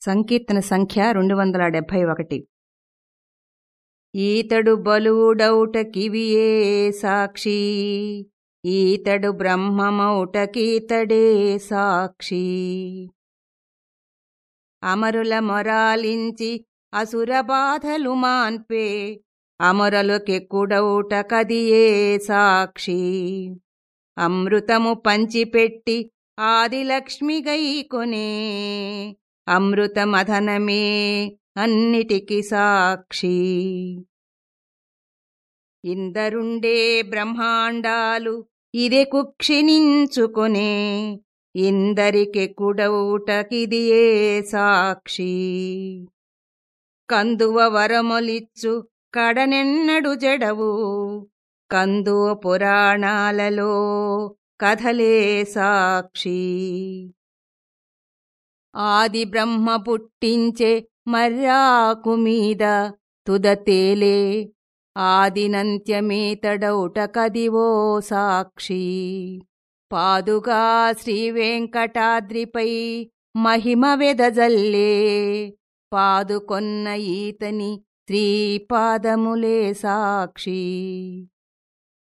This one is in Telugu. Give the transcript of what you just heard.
సంకీర్తన సంఖ్య రెండు వందల డెబ్భై ఒకటి. ఈతడు బలువుడౌట కివియే సాక్షి? ఈతడు బ్రహ్మమౌటకీతడే సాక్షి? అమరుల మొరాలించి అసుర బాధలు మాన్పే అమరులకెక్కుడౌట కదియే సాక్షి? అమృతము పంచిపెట్టి ఆదిలక్ష్మిగై కొనే అమృతమధనమే అన్నిటికి సాక్షి. ఇందరుండే బ్రహ్మాండాలు ఇదే ఇందరికి ఇందరికెక్కుడౌటకిదియే సాక్షి. కందువ వరమొలిచ్చు కడనెన్నడు జడవు కందువ పురాణాలలో కథలే సాక్షి. ఆది బ్రహ్మ పుట్టించే మర్రాకు మీద తుదతేలే. ఆదినంత్యమేతడౌట కదివో సాక్షి. పాదుగా శ్రీవేంకటాద్రిపై మహిమ వెదజల్లే. పాదుకొన్న ఈతని శ్రీపాదములే సాక్షి.